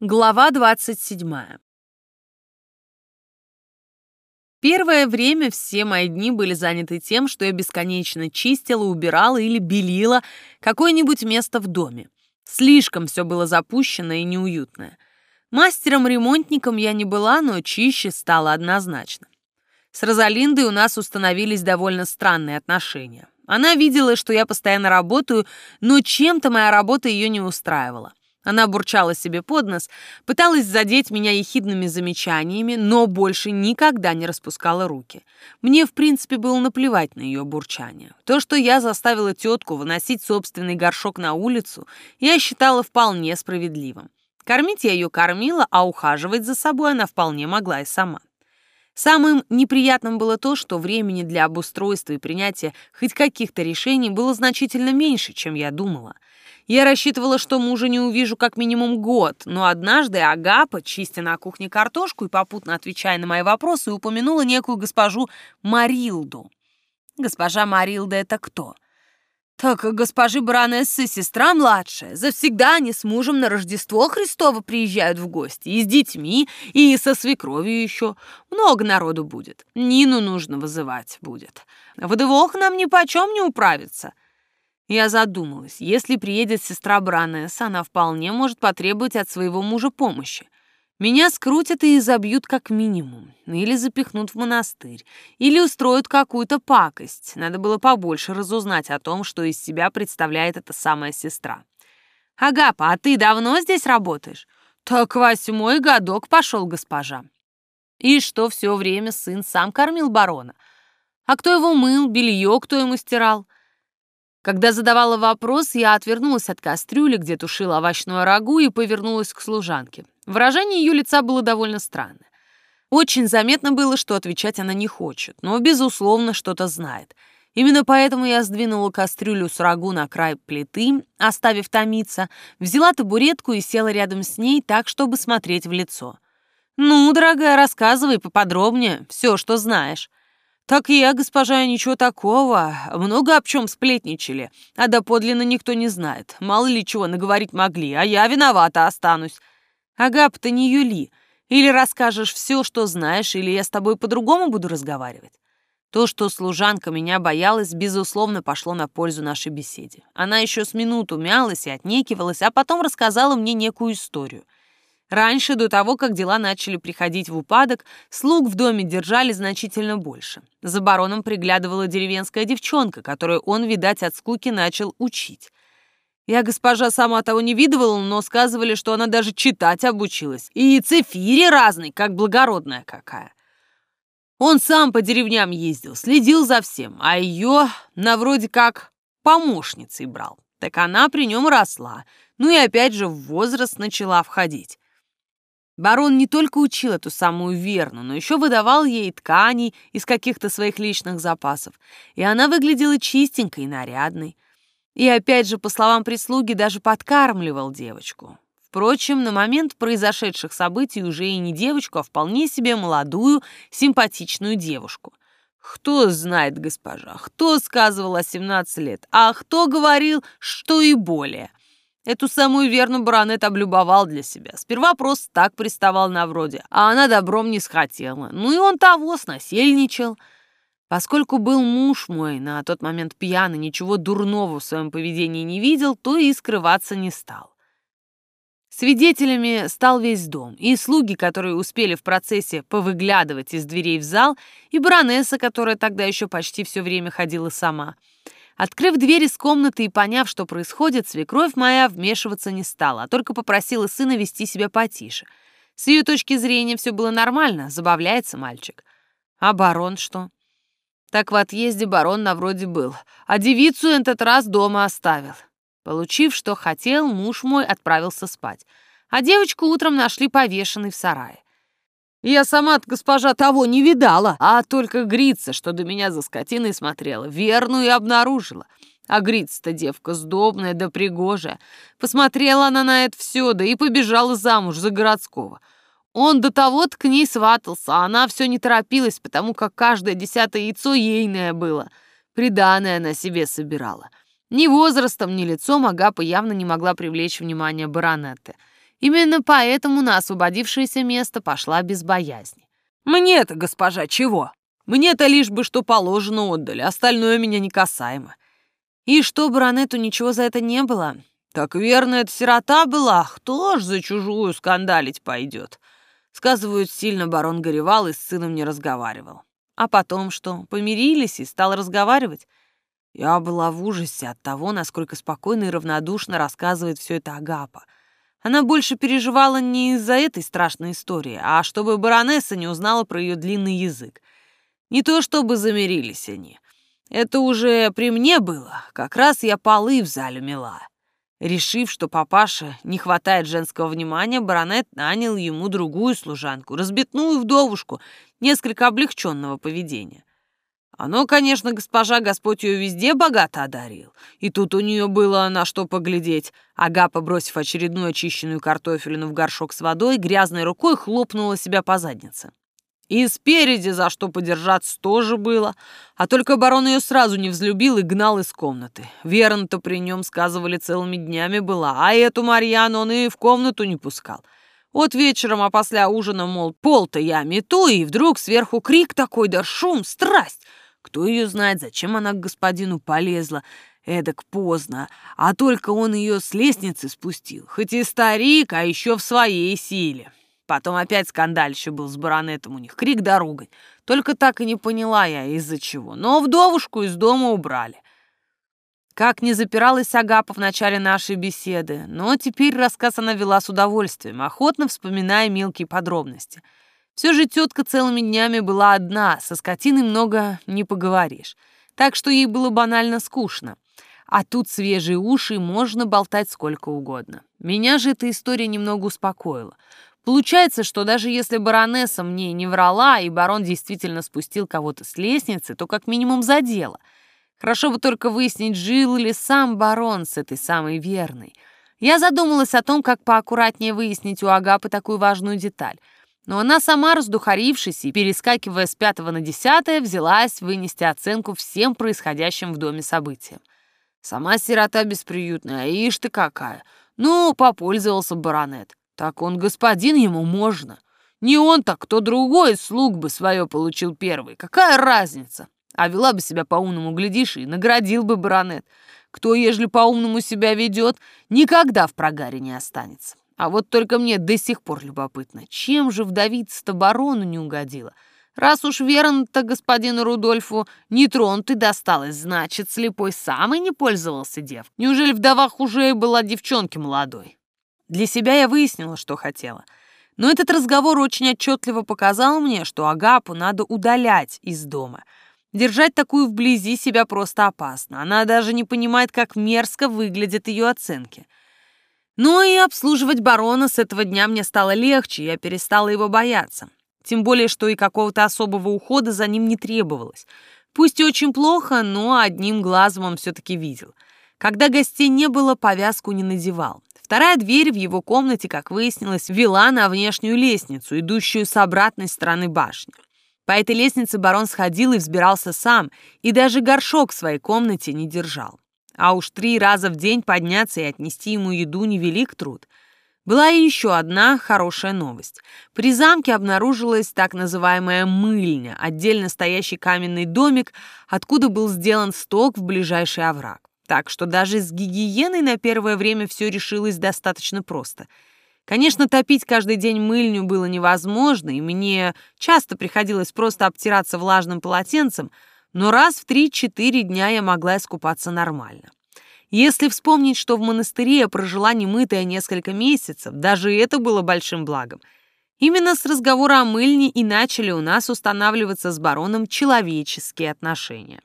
Глава 27. Первое время все мои дни были заняты тем, что я бесконечно чистила, убирала или белила какое-нибудь место в доме. Слишком все было запущено и неуютное. Мастером-ремонтником я не была, но чище стало однозначно. С Розалиндой у нас установились довольно странные отношения. Она видела, что я постоянно работаю, но чем-то моя работа ее не устраивала. Она бурчала себе под нос, пыталась задеть меня ехидными замечаниями, но больше никогда не распускала руки. Мне, в принципе, было наплевать на ее бурчание. То, что я заставила тетку выносить собственный горшок на улицу, я считала вполне справедливым. Кормить я ее кормила, а ухаживать за собой она вполне могла и сама. Самым неприятным было то, что времени для обустройства и принятия хоть каких-то решений было значительно меньше, чем я думала — я рассчитывала, что мужа не увижу как минимум год, но однажды Агапа, чистя на кухне картошку и попутно отвечая на мои вопросы, упомянула некую госпожу Марилду. Госпожа Марилда — это кто? Так госпожи баронессы сестра младшая. Завсегда они с мужем на Рождество Христово приезжают в гости. И с детьми, и со свекровью еще. Много народу будет. Нину нужно вызывать будет. Вдвох нам ни почем не управиться. Я задумалась, если приедет сестра Бранес, она вполне может потребовать от своего мужа помощи. Меня скрутят и изобьют как минимум, или запихнут в монастырь, или устроят какую-то пакость. Надо было побольше разузнать о том, что из себя представляет эта самая сестра. «Агапа, а ты давно здесь работаешь?» «Так восьмой годок пошел, госпожа». «И что, все время сын сам кормил барона? А кто его мыл, белье кто ему стирал?» Когда задавала вопрос, я отвернулась от кастрюли, где тушила овощное рагу, и повернулась к служанке. Выражение ее лица было довольно странное. Очень заметно было, что отвечать она не хочет, но, безусловно, что-то знает. Именно поэтому я сдвинула кастрюлю с рагу на край плиты, оставив томиться, взяла табуретку и села рядом с ней так, чтобы смотреть в лицо. «Ну, дорогая, рассказывай поподробнее все, что знаешь». «Так я, госпожа, ничего такого. Много об чем сплетничали. А доподлинно никто не знает. Мало ли чего наговорить могли, а я виновата останусь. Агап, ты не Юли. Или расскажешь все, что знаешь, или я с тобой по-другому буду разговаривать». То, что служанка меня боялась, безусловно, пошло на пользу нашей беседе. Она еще с минуту мялась и отнекивалась, а потом рассказала мне некую историю — Раньше, до того, как дела начали приходить в упадок, слуг в доме держали значительно больше. За бароном приглядывала деревенская девчонка, которую он, видать, от скуки начал учить. Я, госпожа, сама того не видывала, но сказывали, что она даже читать обучилась. И цифири разной, как благородная какая. Он сам по деревням ездил, следил за всем, а ее на вроде как помощницей брал. Так она при нем росла, ну и опять же в возраст начала входить. Барон не только учил эту самую Верну, но еще выдавал ей ткани из каких-то своих личных запасов, и она выглядела чистенькой и нарядной. И опять же, по словам прислуги, даже подкармливал девочку. Впрочем, на момент произошедших событий уже и не девочку, а вполне себе молодую, симпатичную девушку. Кто знает, госпожа, кто сказывал о 17 лет, а кто говорил, что и более. Эту самую верну баронет облюбовал для себя. Сперва просто так приставал на вроде, а она добром не схотела. Ну и он того снасельничал. Поскольку был муж мой на тот момент пьяный, ничего дурного в своем поведении не видел, то и скрываться не стал. Свидетелями стал весь дом, и слуги, которые успели в процессе повыглядывать из дверей в зал, и баронесса, которая тогда еще почти все время ходила сама — Открыв дверь из комнаты и поняв, что происходит, свекровь моя вмешиваться не стала, а только попросила сына вести себя потише. С ее точки зрения все было нормально, забавляется мальчик. А барон что? Так в отъезде барон на вроде был, а девицу этот раз дома оставил. Получив, что хотел, муж мой отправился спать, а девочку утром нашли повешенной в сарае. Я сама госпожа того не видала, а только Грица, что до меня за скотиной смотрела, верную и обнаружила. А Грица-то девка сдобная да пригожая. Посмотрела она на это все, да и побежала замуж за городского. Он до того-то к ней сватался, а она все не торопилась, потому как каждое десятое яйцо ейное было. Приданное она себе собирала. Ни возрастом, ни лицом Агапа явно не могла привлечь внимание баронетты. Именно поэтому на освободившееся место пошла без боязни. «Мне-то, госпожа, чего? Мне-то лишь бы что положено отдали, остальное меня не касаемо». «И что, баронету ничего за это не было?» «Так верно, это сирота была, кто ж за чужую скандалить пойдет?» Сказывают, сильно барон горевал и с сыном не разговаривал. А потом что, помирились и стал разговаривать? Я была в ужасе от того, насколько спокойно и равнодушно рассказывает все это Агапа. Она больше переживала не из-за этой страшной истории, а чтобы баронесса не узнала про ее длинный язык. Не то чтобы замирились они. Это уже при мне было, как раз я полы в зале мела. Решив, что папаше не хватает женского внимания, баронет нанял ему другую служанку, разбитную вдовушку, несколько облегченного поведения. Оно, конечно, госпожа Господь ее везде богато одарил. И тут у нее было на что поглядеть. Агапа, бросив очередную очищенную картофелину в горшок с водой, грязной рукой хлопнула себя по заднице. И спереди за что подержаться тоже было. А только барон ее сразу не взлюбил и гнал из комнаты. Верно-то при нем, сказывали, целыми днями была. А эту Марьяну он и в комнату не пускал. Вот вечером, а после ужина, мол, пол-то я мету, и вдруг сверху крик такой, да шум, страсть. Кто ее знает, зачем она к господину полезла? Эдак поздно, а только он ее с лестницы спустил. Хоть и старик, а еще в своей силе. Потом опять скандалище был с баронетом у них, крик да. Только так и не поняла я, из-за чего. Но вдовушку из дома убрали. Как не запиралась Агапа в начале нашей беседы, но теперь рассказ она вела с удовольствием, охотно вспоминая мелкие подробности — все же тетка целыми днями была одна, со скотиной много не поговоришь. Так что ей было банально скучно. А тут свежие уши, можно болтать сколько угодно. Меня же эта история немного успокоила. Получается, что даже если баронесса мне не врала, и барон действительно спустил кого-то с лестницы, то как минимум за дело. Хорошо бы только выяснить, жил ли сам барон с этой самой верной. Я задумалась о том, как поаккуратнее выяснить у Агапы такую важную деталь — но она сама, раздухарившись и перескакивая с пятого на десятое, взялась вынести оценку всем происходящим в доме событиям. Сама сирота бесприютная, а ишь ты какая. Ну, попользовался баронет. Так он господин, ему можно. Не он, так кто другой слуг бы свое получил первый. Какая разница? А вела бы себя по-умному, глядишь, и наградил бы баронет. Кто, ежели по-умному себя ведет, никогда в прогаре не останется. А вот только мне до сих пор любопытно, чем же вдовица-то барону не угодила? Раз уж верно-то господину Рудольфу не тронутой досталось, значит, слепой сам и не пользовался дев. Неужели вдова хуже была девчонки молодой? Для себя я выяснила, что хотела. Но этот разговор очень отчетливо показал мне, что Агапу надо удалять из дома. Держать такую вблизи себя просто опасно. Она даже не понимает, как мерзко выглядят ее оценки. Но и обслуживать барона с этого дня мне стало легче, я перестала его бояться. Тем более, что и какого-то особого ухода за ним не требовалось. Пусть и очень плохо, но одним глазом он все-таки видел. Когда гостей не было, повязку не надевал. Вторая дверь в его комнате, как выяснилось, вела на внешнюю лестницу, идущую с обратной стороны башни. По этой лестнице барон сходил и взбирался сам, и даже горшок в своей комнате не держал. А уж три раза в день подняться и отнести ему еду невелик труд. Была и еще одна хорошая новость. При замке обнаружилась так называемая мыльня, отдельно стоящий каменный домик, откуда был сделан сток в ближайший овраг. Так что даже с гигиеной на первое время все решилось достаточно просто. Конечно, топить каждый день мыльню было невозможно, и мне часто приходилось просто обтираться влажным полотенцем — но раз в 3-4 дня я могла искупаться нормально. Если вспомнить, что в монастыре я прожила немытая несколько месяцев, даже это было большим благом. Именно с разговора о мыльне и начали у нас устанавливаться с бароном человеческие отношения.